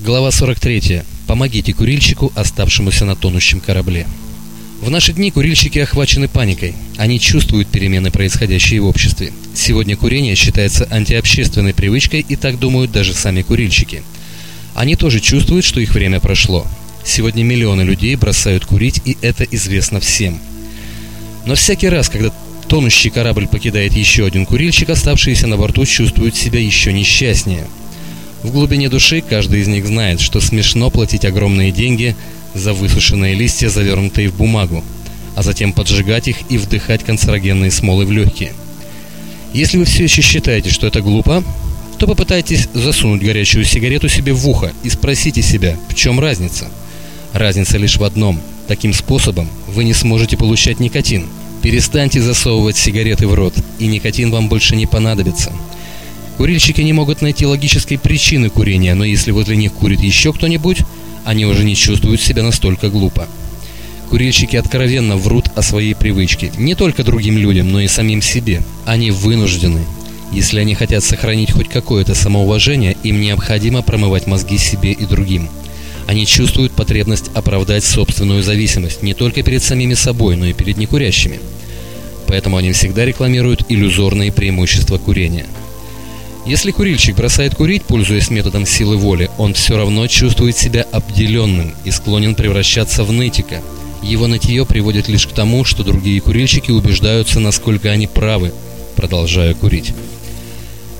Глава 43. Помогите курильщику, оставшемуся на тонущем корабле. В наши дни курильщики охвачены паникой. Они чувствуют перемены, происходящие в обществе. Сегодня курение считается антиобщественной привычкой, и так думают даже сами курильщики. Они тоже чувствуют, что их время прошло. Сегодня миллионы людей бросают курить, и это известно всем. Но всякий раз, когда тонущий корабль покидает еще один курильщик, оставшиеся на борту чувствуют себя еще несчастнее – в глубине души каждый из них знает, что смешно платить огромные деньги за высушенные листья, завернутые в бумагу, а затем поджигать их и вдыхать канцерогенные смолы в легкие. Если вы все еще считаете, что это глупо, то попытайтесь засунуть горячую сигарету себе в ухо и спросите себя, в чем разница. Разница лишь в одном. Таким способом вы не сможете получать никотин. Перестаньте засовывать сигареты в рот, и никотин вам больше не понадобится. Курильщики не могут найти логической причины курения, но если возле них курит еще кто-нибудь, они уже не чувствуют себя настолько глупо. Курильщики откровенно врут о своей привычке, не только другим людям, но и самим себе. Они вынуждены. Если они хотят сохранить хоть какое-то самоуважение, им необходимо промывать мозги себе и другим. Они чувствуют потребность оправдать собственную зависимость не только перед самими собой, но и перед некурящими. Поэтому они всегда рекламируют иллюзорные преимущества курения – если курильщик бросает курить, пользуясь методом силы воли, он все равно чувствует себя обделенным и склонен превращаться в нытика. Его нытье приводит лишь к тому, что другие курильщики убеждаются, насколько они правы, продолжая курить.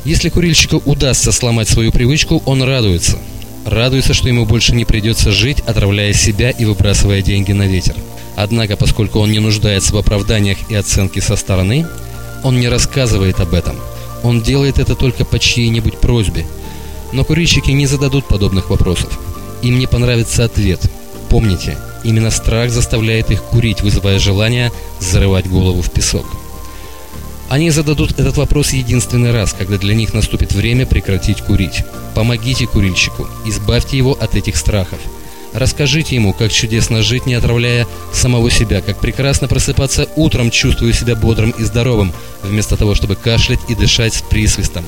Если курильщику удастся сломать свою привычку, он радуется. Радуется, что ему больше не придется жить, отравляя себя и выбрасывая деньги на ветер. Однако, поскольку он не нуждается в оправданиях и оценке со стороны, он не рассказывает об этом – он делает это только по чьей-нибудь просьбе. Но курильщики не зададут подобных вопросов. Им не понравится ответ. Помните, именно страх заставляет их курить, вызывая желание зарывать голову в песок. Они зададут этот вопрос единственный раз, когда для них наступит время прекратить курить. Помогите курильщику, избавьте его от этих страхов – Расскажите ему, как чудесно жить, не отравляя самого себя, как прекрасно просыпаться утром, чувствуя себя бодрым и здоровым, вместо того, чтобы кашлять и дышать с присвистом.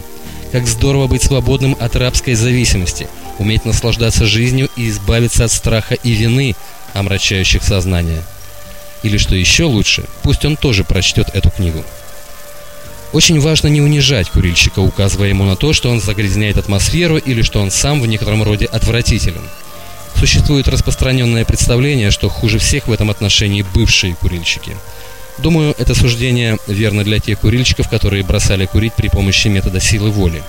Как здорово быть свободным от рабской зависимости, уметь наслаждаться жизнью и избавиться от страха и вины, омрачающих сознание. Или что еще лучше, пусть он тоже прочтет эту книгу. Очень важно не унижать курильщика, указывая ему на то, что он загрязняет атмосферу или что он сам в некотором роде отвратителен. Существует распространенное представление, что хуже всех в этом отношении бывшие курильщики. Думаю, это суждение верно для тех курильщиков, которые бросали курить при помощи метода силы воли.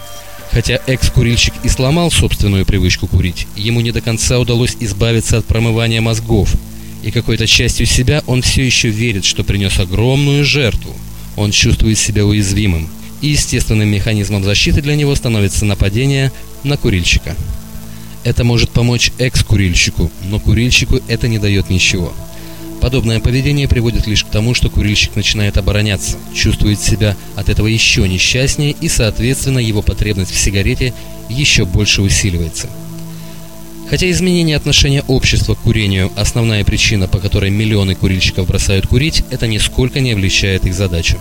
Хотя экс-курильщик и сломал собственную привычку курить, ему не до конца удалось избавиться от промывания мозгов, и какой-то частью себя он все еще верит, что принес огромную жертву. Он чувствует себя уязвимым, и естественным механизмом защиты для него становится нападение на курильщика. Это может помочь экс-курильщику, но курильщику это не дает ничего. Подобное поведение приводит лишь к тому, что курильщик начинает обороняться, чувствует себя от этого еще несчастнее и, соответственно, его потребность в сигарете еще больше усиливается. Хотя изменение отношения общества к курению – основная причина, по которой миллионы курильщиков бросают курить, это нисколько не облегчает их задачу.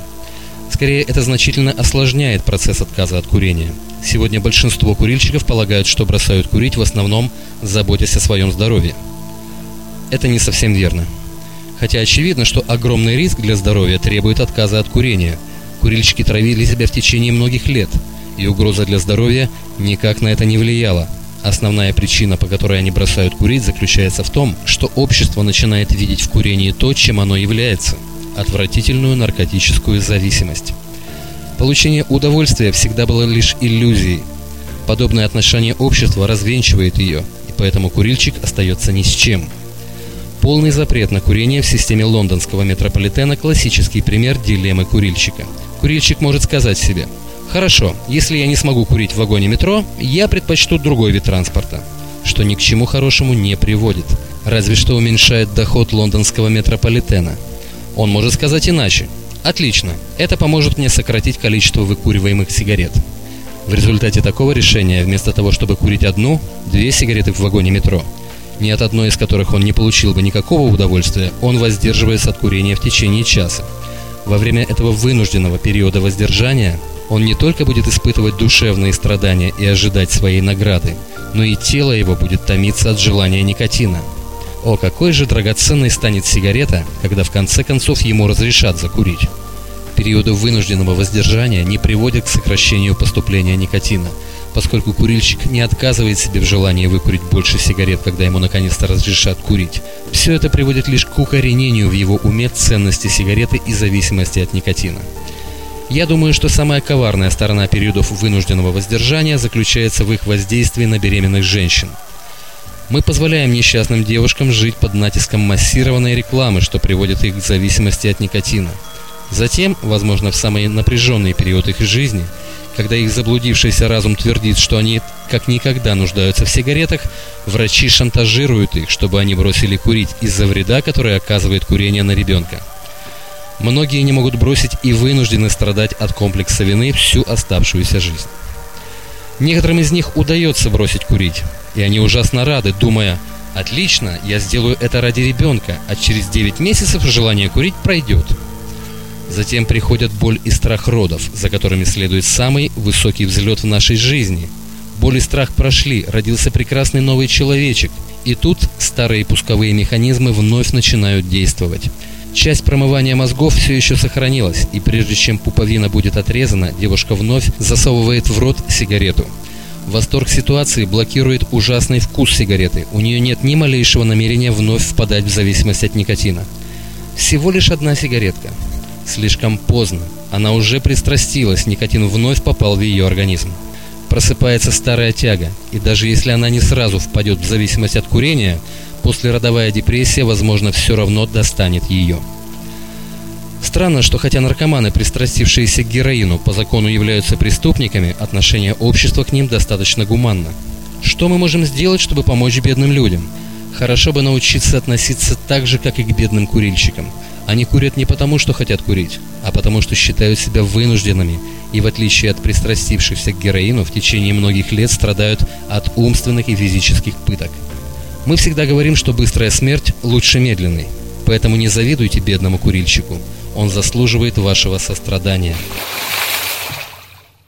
Скорее, это значительно осложняет процесс отказа от курения. Сегодня большинство курильщиков полагают, что бросают курить в основном, заботясь о своем здоровье. Это не совсем верно. Хотя очевидно, что огромный риск для здоровья требует отказа от курения. Курильщики травили себя в течение многих лет, и угроза для здоровья никак на это не влияла. Основная причина, по которой они бросают курить, заключается в том, что общество начинает видеть в курении то, чем оно является – отвратительную наркотическую зависимость. Получение удовольствия всегда было лишь иллюзией. Подобное отношение общества развенчивает ее, и поэтому курильщик остается ни с чем. Полный запрет на курение в системе лондонского метрополитена – классический пример дилеммы курильщика. Курильщик может сказать себе «Хорошо, если я не смогу курить в вагоне метро, я предпочту другой вид транспорта», что ни к чему хорошему не приводит, разве что уменьшает доход лондонского метрополитена – он может сказать иначе. Отлично, это поможет мне сократить количество выкуриваемых сигарет. В результате такого решения, вместо того, чтобы курить одну, две сигареты в вагоне метро, ни от одной из которых он не получил бы никакого удовольствия, он воздерживается от курения в течение часа. Во время этого вынужденного периода воздержания он не только будет испытывать душевные страдания и ожидать своей награды, но и тело его будет томиться от желания никотина. О, какой же драгоценной станет сигарета, когда в конце концов ему разрешат закурить. Периоды вынужденного воздержания не приводят к сокращению поступления никотина, поскольку курильщик не отказывает себе в желании выкурить больше сигарет, когда ему наконец-то разрешат курить. Все это приводит лишь к укоренению в его уме ценности сигареты и зависимости от никотина. Я думаю, что самая коварная сторона периодов вынужденного воздержания заключается в их воздействии на беременных женщин. Мы позволяем несчастным девушкам жить под натиском массированной рекламы, что приводит их к зависимости от никотина. Затем, возможно, в самый напряженный период их жизни, когда их заблудившийся разум твердит, что они как никогда нуждаются в сигаретах, врачи шантажируют их, чтобы они бросили курить из-за вреда, который оказывает курение на ребенка. Многие не могут бросить и вынуждены страдать от комплекса вины всю оставшуюся жизнь. Некоторым из них удается бросить курить, и они ужасно рады, думая, «Отлично, я сделаю это ради ребенка, а через 9 месяцев желание курить пройдет». Затем приходят боль и страх родов, за которыми следует самый высокий взлет в нашей жизни. Боль и страх прошли, родился прекрасный новый человечек, и тут старые пусковые механизмы вновь начинают действовать. Часть промывания мозгов все еще сохранилась, и прежде чем пуповина будет отрезана, девушка вновь засовывает в рот сигарету. Восторг ситуации блокирует ужасный вкус сигареты. У нее нет ни малейшего намерения вновь впадать в зависимость от никотина. Всего лишь одна сигаретка. Слишком поздно. Она уже пристрастилась, никотин вновь попал в ее организм. Просыпается старая тяга, и даже если она не сразу впадет в зависимость от курения, послеродовая депрессия, возможно, все равно достанет ее. Странно, что хотя наркоманы, пристрастившиеся к героину, по закону являются преступниками, отношение общества к ним достаточно гуманно. Что мы можем сделать, чтобы помочь бедным людям? Хорошо бы научиться относиться так же, как и к бедным курильщикам. Они курят не потому, что хотят курить, а потому, что считают себя вынужденными и, в отличие от пристрастившихся к героину, в течение многих лет страдают от умственных и физических пыток. Мы всегда говорим, что быстрая смерть лучше медленной. Поэтому не завидуйте бедному курильщику. Он заслуживает вашего сострадания.